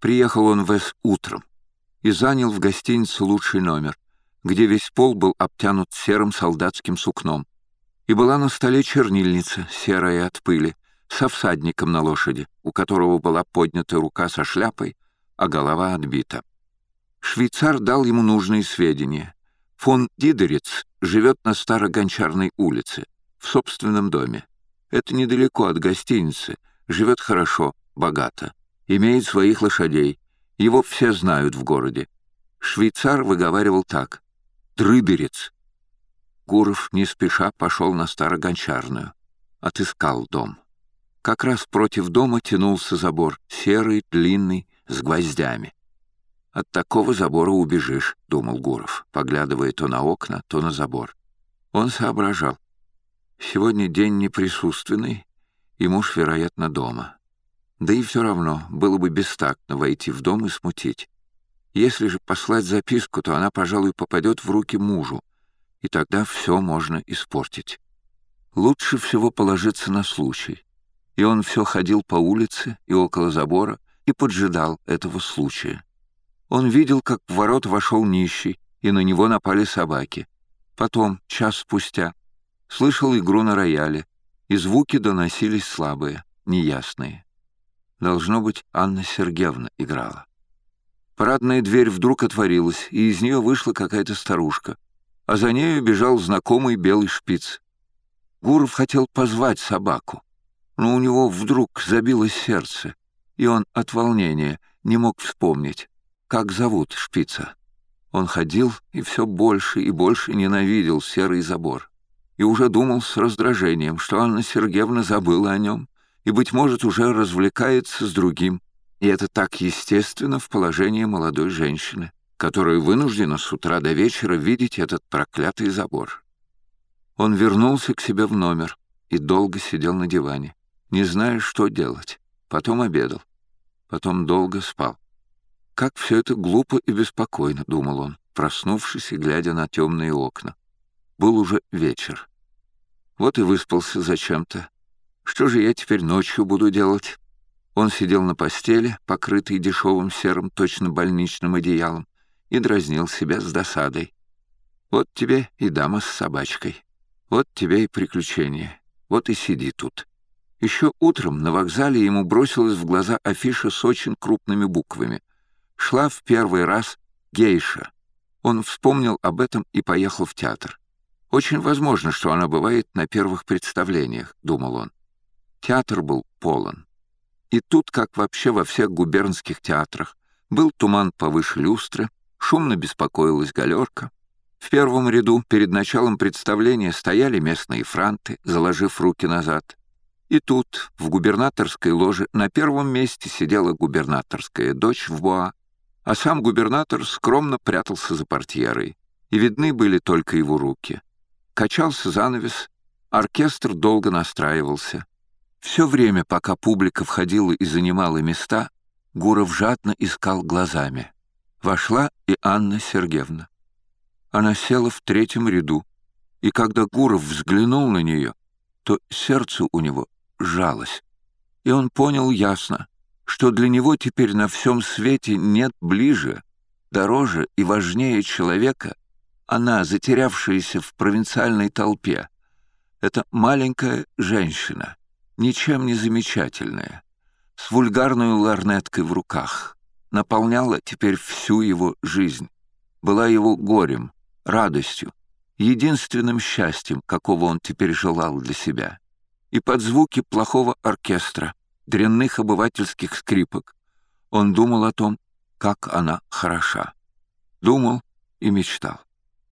Приехал он в С утром и занял в гостинице лучший номер, где весь пол был обтянут серым солдатским сукном. И была на столе чернильница, серая от пыли, со всадником на лошади, у которого была поднята рука со шляпой, а голова отбита. Швейцар дал ему нужные сведения. Фон Дидерец живет на Старогончарной улице, в собственном доме. Это недалеко от гостиницы, живет хорошо, богато, имеет своих лошадей. Его все знают в городе. Швейцар выговаривал так. «Дрыберец». Гуров не спеша пошел на Старогончарную. Отыскал дом. Как раз против дома тянулся забор, серый, длинный, с гвоздями. «От такого забора убежишь», — думал Гуров, поглядывая то на окна, то на забор. Он соображал. Сегодня день неприсутственный, и муж, вероятно, дома. Да и все равно было бы бестактно войти в дом и смутить. Если же послать записку, то она, пожалуй, попадет в руки мужу, и тогда все можно испортить. Лучше всего положиться на случай. И он все ходил по улице и около забора и поджидал этого случая. Он видел, как в ворот вошел нищий, и на него напали собаки. Потом, час спустя, слышал игру на рояле, и звуки доносились слабые, неясные. Должно быть, Анна Сергеевна играла. Парадная дверь вдруг отворилась, и из нее вышла какая-то старушка, а за нею бежал знакомый белый шпиц. Гуров хотел позвать собаку, но у него вдруг забилось сердце, и он от волнения не мог вспомнить, как зовут шпица. Он ходил и все больше и больше ненавидел серый забор, и уже думал с раздражением, что Анна Сергеевна забыла о нем и, быть может, уже развлекается с другим, и это так естественно в положении молодой женщины, которая вынуждена с утра до вечера видеть этот проклятый забор. Он вернулся к себе в номер и долго сидел на диване, не зная, что делать. Потом обедал. Потом долго спал. Как все это глупо и беспокойно, думал он, проснувшись и глядя на темные окна. Был уже вечер. Вот и выспался зачем-то. Что же я теперь ночью буду делать? Он сидел на постели, покрытый дешевым серым, точно больничным одеялом, и дразнил себя с досадой. Вот тебе и дама с собачкой. Вот тебе и приключение. Вот и сиди тут. Еще утром на вокзале ему бросилась в глаза афиша с очень крупными буквами. Шла в первый раз гейша. Он вспомнил об этом и поехал в театр. Очень возможно, что она бывает на первых представлениях, думал он. Театр был полон. И тут, как вообще во всех губернских театрах, был туман повыше люстры, шумно беспокоилась галерка. В первом ряду перед началом представления стояли местные франты, заложив руки назад. И тут, в губернаторской ложе, на первом месте сидела губернаторская дочь в буа, а сам губернатор скромно прятался за портьерой, и видны были только его руки. Качался занавес, оркестр долго настраивался. Все время, пока публика входила и занимала места, Гуров жадно искал глазами. Вошла и Анна Сергеевна. Она села в третьем ряду, и когда Гуров взглянул на нее, то сердце у него сжалось, и он понял ясно, что для него теперь на всем свете нет ближе, дороже и важнее человека, она, затерявшаяся в провинциальной толпе. Это маленькая женщина, ничем не замечательная, с вульгарной ларнеткой в руках, наполняла теперь всю его жизнь, была его горем, радостью, единственным счастьем, какого он теперь желал для себя. И под звуки плохого оркестра, дрянных обывательских скрипок, он думал о том, как она хороша. Думал и мечтал.